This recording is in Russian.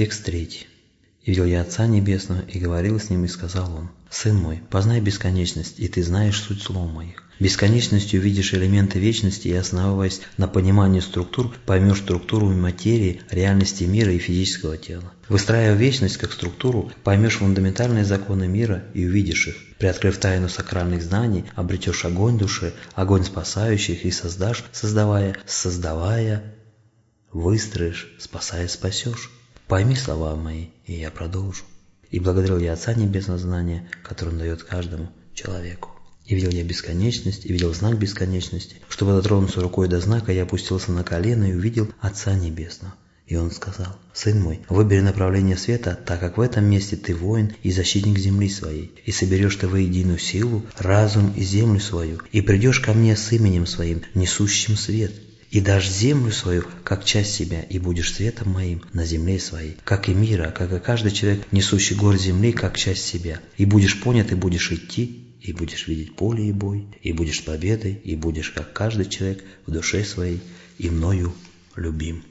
Текст третий. «И видел я Отца Небесного, и говорил с Ним, и сказал Он, «Сын мой, познай бесконечность, и ты знаешь суть слов моих. Бесконечностью видишь элементы вечности и, основываясь на понимании структур, поймешь структуру материи, реальности мира и физического тела. Выстраивая вечность как структуру, поймешь фундаментальные законы мира и увидишь их. Приоткрыв тайну сакральных знаний, обретешь огонь души, огонь спасающих и создашь, создавая, создавая, выстроишь, спасая, спасешь. Пойми слова мои, и я продолжу. И благодарил я Отца Небесного знания, которое он дает каждому человеку. И видел я бесконечность, и видел знак бесконечности. Чтобы дотронуться рукой до знака, я опустился на колено и увидел Отца Небесного. И он сказал, «Сын мой, выбери направление света, так как в этом месте ты воин и защитник земли своей, и соберешь ты воединую силу, разум и землю свою, и придешь ко мне с именем своим, несущим свет, и дашь землю свою, как часть себя, и будешь светом моим на земле своей, как и мира, как и каждый человек, несущий гор земли, как часть себя. И будешь понят, и будешь идти, и будешь видеть поле и бой, и будешь победой, и будешь, как каждый человек, в душе своей, и мною любим.